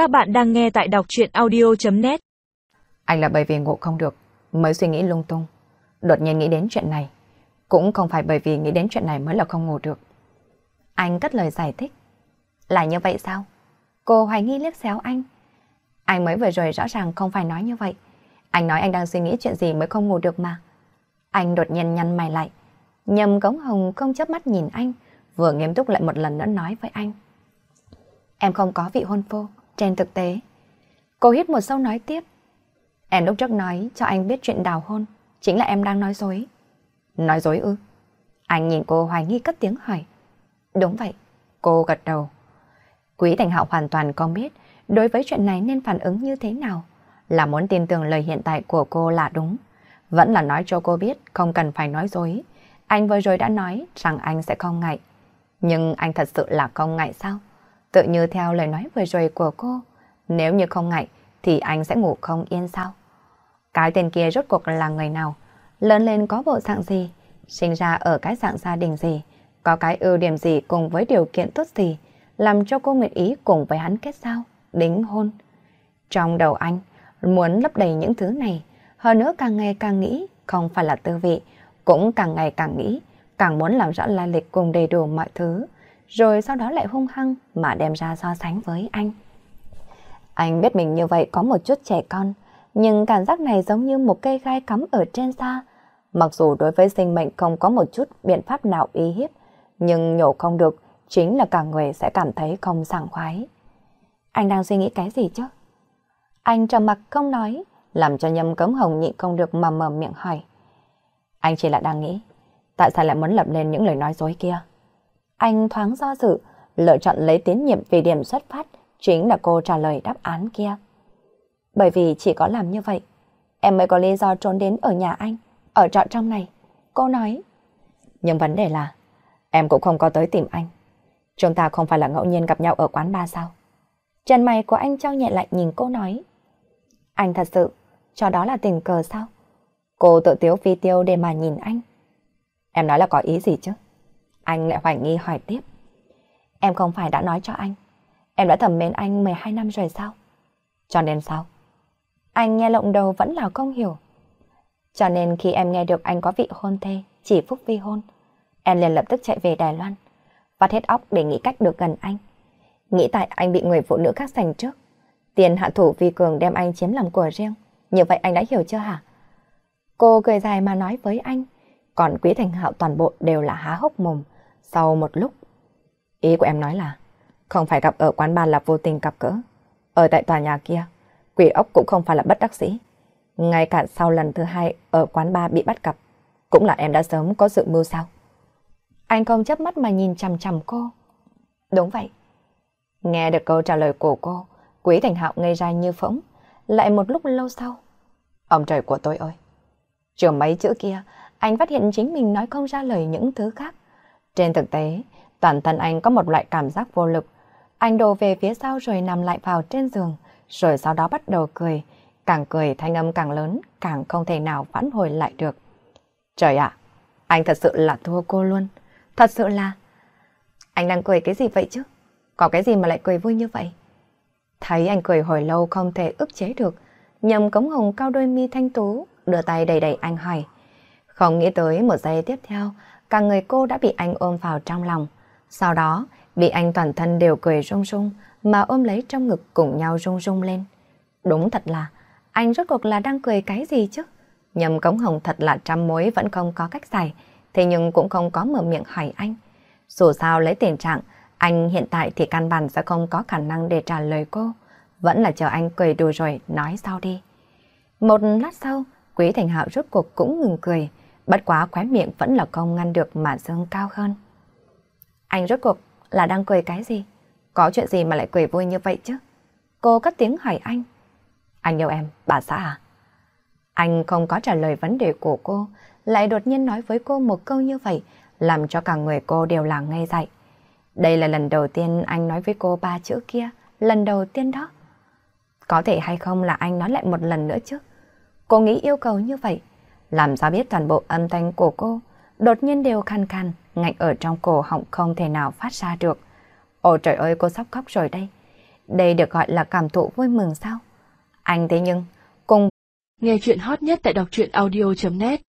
Các bạn đang nghe tại đọc chuyện audio.net Anh là bởi vì ngủ không được, mới suy nghĩ lung tung. Đột nhiên nghĩ đến chuyện này. Cũng không phải bởi vì nghĩ đến chuyện này mới là không ngủ được. Anh cất lời giải thích. Là như vậy sao? Cô hoài nghi liếc xéo anh. Anh mới vừa rồi rõ ràng không phải nói như vậy. Anh nói anh đang suy nghĩ chuyện gì mới không ngủ được mà. Anh đột nhiên nhăn mày lại. Nhầm cống hồng không chớp mắt nhìn anh, vừa nghiêm túc lại một lần nữa nói với anh. Em không có vị hôn phu, trên thực tế. Cô hít một sâu nói tiếp. Em lúc trước nói cho anh biết chuyện đào hôn, chính là em đang nói dối. Nói dối ư? Anh nhìn cô hoài nghi cất tiếng hỏi. Đúng vậy. Cô gật đầu. Quý Thành Hạo hoàn toàn không biết đối với chuyện này nên phản ứng như thế nào. Là muốn tin tưởng lời hiện tại của cô là đúng. Vẫn là nói cho cô biết không cần phải nói dối. Anh vừa rồi đã nói rằng anh sẽ không ngại. Nhưng anh thật sự là không ngại sao? Tự như theo lời nói vừa rồi của cô, nếu như không ngại thì anh sẽ ngủ không yên sao? Cái tên kia rốt cuộc là người nào? Lớn lên có bộ dạng gì? Sinh ra ở cái dạng gia đình gì? Có cái ưu điểm gì cùng với điều kiện tốt gì? Làm cho cô nguyện ý cùng với hắn kết giao, đính hôn. Trong đầu anh, muốn lấp đầy những thứ này, hơn nữa càng ngày càng nghĩ không phải là tư vị, cũng càng ngày càng nghĩ, càng muốn làm rõ lai lịch cùng đầy đủ mọi thứ, rồi sau đó lại hung hăng mà đem ra so sánh với anh. Anh biết mình như vậy có một chút trẻ con, nhưng cảm giác này giống như một cây gai cắm ở trên da. Mặc dù đối với sinh mệnh không có một chút biện pháp nào y hiếp, nhưng nhổ không được, chính là cả người sẽ cảm thấy không sảng khoái. Anh đang suy nghĩ cái gì chứ? Anh trầm mặc không nói, làm cho nhâm cấm hồng nhịn không được mà mở miệng hỏi. Anh chỉ là đang nghĩ, tại sao lại muốn lập lên những lời nói dối kia? Anh thoáng do dự, lựa chọn lấy tín nhiệm vì điểm xuất phát, chính là cô trả lời đáp án kia. Bởi vì chỉ có làm như vậy, em mới có lý do trốn đến ở nhà anh, ở trọ trong này. Cô nói. Nhưng vấn đề là, em cũng không có tới tìm anh. Chúng ta không phải là ngẫu nhiên gặp nhau ở quán bar sao? Chân mày của anh trao nhẹ lại nhìn cô nói. Anh thật sự, cho đó là tình cờ sao? Cô tự tiếu phi tiêu để mà nhìn anh. Em nói là có ý gì chứ? Anh lại hoài nghi hỏi tiếp. Em không phải đã nói cho anh. Em đã thầm mến anh 12 năm rồi sao? Cho nên sao? Anh nghe lộng đầu vẫn là không hiểu. Cho nên khi em nghe được anh có vị hôn thê, chỉ phúc vi hôn, em liền lập tức chạy về Đài Loan, vắt hết óc để nghĩ cách được gần anh. Nghĩ tại anh bị người phụ nữ khác giành trước. Tiền hạ thủ vi cường đem anh chiếm làm của riêng. Như vậy anh đã hiểu chưa hả? Cô cười dài mà nói với anh. Còn Quý Thành Hạo toàn bộ đều là há hốc mồm. Sau một lúc, ý của em nói là không phải gặp ở quán bar là vô tình gặp cỡ. Ở tại tòa nhà kia, quỷ ốc cũng không phải là bất đắc sĩ. Ngay cả sau lần thứ hai ở quán bar bị bắt gặp, cũng là em đã sớm có sự mưu sao. Anh không chấp mắt mà nhìn chằm chằm cô. Đúng vậy. Nghe được câu trả lời của cô, Quý Thành Hạo ngây ra như phỗng. Lại một lúc lâu sau. Ông trời của tôi ơi! Trường mấy chữ kia, anh phát hiện chính mình nói không ra lời những thứ khác. Trên thực tế, toàn thân anh có một loại cảm giác vô lực. Anh đổ về phía sau rồi nằm lại vào trên giường, rồi sau đó bắt đầu cười. Càng cười thanh âm càng lớn, càng không thể nào phản hồi lại được. Trời ạ, anh thật sự là thua cô luôn. Thật sự là... Anh đang cười cái gì vậy chứ? Có cái gì mà lại cười vui như vậy? Thấy anh cười hồi lâu không thể ức chế được, nhầm cống hồng cao đôi mi thanh tú, đưa tay đầy đầy anh hỏi. Không nghĩ tới một giây tiếp theo, cả người cô đã bị anh ôm vào trong lòng. Sau đó, bị anh toàn thân đều cười rung rung, mà ôm lấy trong ngực cùng nhau rung rung lên. Đúng thật là, anh rốt cuộc là đang cười cái gì chứ? Nhầm cống hồng thật là trăm mối vẫn không có cách giải, thế nhưng cũng không có mở miệng hỏi anh. Dù sao lấy tiền trạng, anh hiện tại thì căn bản sẽ không có khả năng để trả lời cô. Vẫn là chờ anh cười đủ rồi, nói sau đi. Một lát sau, Quý Thành Hạo rốt cuộc cũng ngừng cười, bất quá khóe miệng vẫn là không ngăn được mà dâng cao hơn. Anh rốt cuộc là đang cười cái gì? Có chuyện gì mà lại cười vui như vậy chứ? Cô cất tiếng hỏi anh. Anh yêu em, bà xã à? Anh không có trả lời vấn đề của cô, lại đột nhiên nói với cô một câu như vậy, làm cho cả người cô đều là ngây dại. Đây là lần đầu tiên anh nói với cô ba chữ kia, lần đầu tiên đó. Có thể hay không là anh nói lại một lần nữa chứ? Cô nghĩ yêu cầu như vậy, làm sao biết toàn bộ âm thanh của cô đột nhiên đều khăn khăn, ngạnh ở trong cổ họng không thể nào phát ra được. Ôi trời ơi cô sắp khóc rồi đây. Đây được gọi là cảm thụ vui mừng sao? Anh thế nhưng, cùng... Nghe chuyện hot nhất tại đọc truyện audio.net